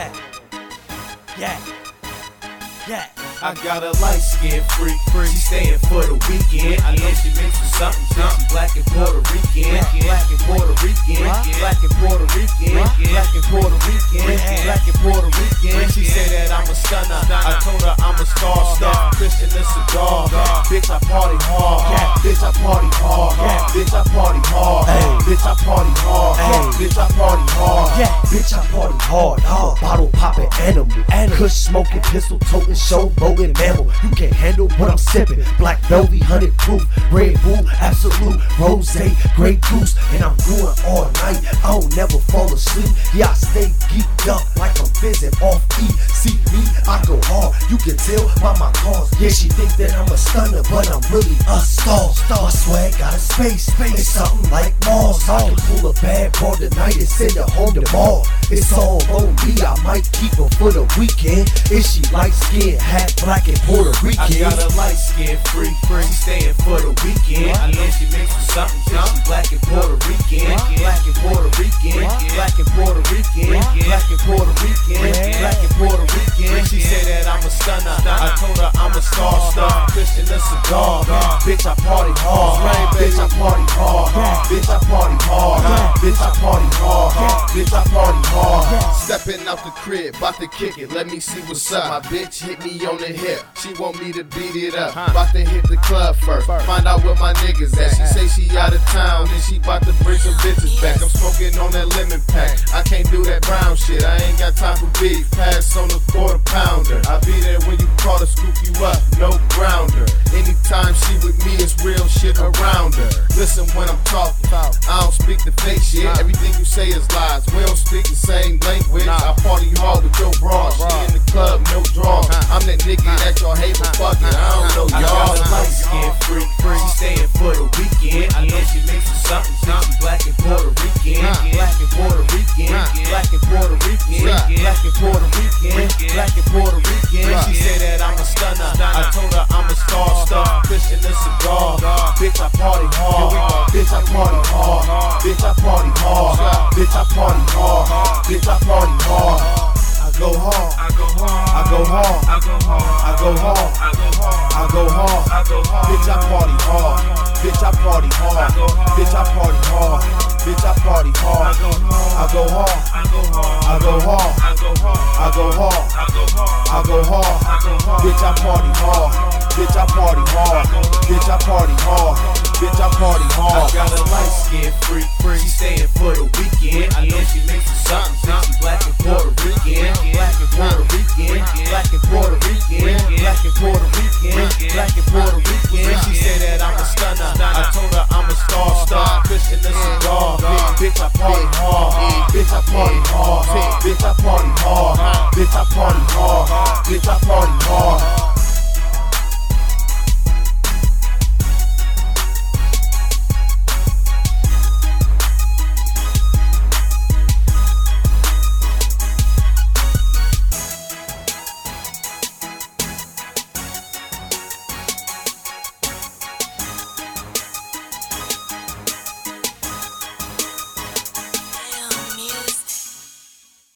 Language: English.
Yeah. Yeah. Yeah. I got a light skin freak, she staying for the weekend. I know she mixed with something, something black and Puerto Rican, Rican, black and Puerto Rican, black and Puerto Rican, black and Puerto Rican. She say that I'm a stunner, I told her I'm a star, star, Christian the cigar. Bitch, I party hard, bitch, I party hard, bitch, I party hard, bitch, I party hard, bitch, I party hard, Bitch, I party hard. Bottle popping animal. Kush smoking, pistol toting, showboating mammal. You can't handle what I'm sipping. Black Velvet, 100 proof. Red Bull, Absolut. Rose, Grey Goose. And I'm going by my cars. Yeah, she think that I'm a stunner, but I'm really a star. Star swag got a space. Space. It's something like Mars. I can pull a bad boy tonight and send her home tomorrow. It's all on me. I might keep her for the weekend. Is she light skin, half black and Puerto Rican? I got a light skin freak, she staying for the weekend. I know she mixed with something, something black and Puerto Rican, black and Puerto I'm a star star, Christian the cigar. Bitch, I party hard. Bitch, I party hard. Bitch, I party hard. Bitch, I party hard. Bitch, I party hard. Stepping out the crib, bout to kick it. Let me see what's up. My bitch hit me on the hip. She want me to beat it up. Bout to hit the club first. Find out where my niggas at. She say she out of town, then she bout to bring some bitches back. I'm smoking on that lemon pack. I can't do that brown shit. I ain't got time for beef. Pass on the quarter pounder. I be there when you call to scoop you up. No. Anytime she with me, is real shit around her. Listen when I'm talking. I don't speak the fake shit. Everything you say is lies. We don't speak the same language. I party hard with your bra. She in the club, no draw. I'm that nigga that y'all hate, but fuck it. I don't know y'all. light skin freak. She staying for Christian the cigar. Bitch, I party hard. Bitch, I party hard. Bitch, I party hard. Bitch, I party hard. Bitch, I party hard. I go hard. I go hard. I go hard. I go hard. I go hard. I go hard. I go hard. Bitch, I party hard. Bitch, I party hard. Bitch, I party hard. Bitch, I party hard. I go hard. I go hard. I go hard. I go hard. I go hard. Bitch, I party hard. Bitch, I party hard. Bitch, I party hard. Bitch, I party hard. I got a light skin freak. freak. She staying for the weekend. I know she makes with something. She black and Puerto Rican. Black and Puerto Rican. Black and Puerto Rican. Black and Puerto Rican. Black and Puerto Rican. She say that I'm a stunner. I told her I'm a star star. Christian the cigar. Uh. Bitch, I party hard. Bitch, I party hard. Bitch, I party hard. Bitch, I party